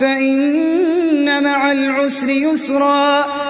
فَإِنَّ مَعَ الْعُسْرِ يُسْرًا